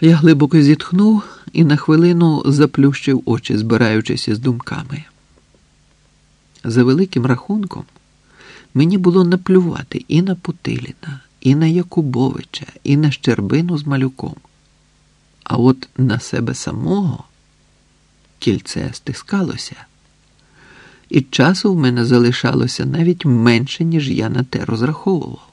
Я глибоко зітхнув і на хвилину заплющив очі, збираючись із думками. За великим рахунком, мені було наплювати і на Путиліна, і на Якубовича, і на Щербину з малюком. А от на себе самого кільце стискалося, і часу в мене залишалося навіть менше, ніж я на те розраховував.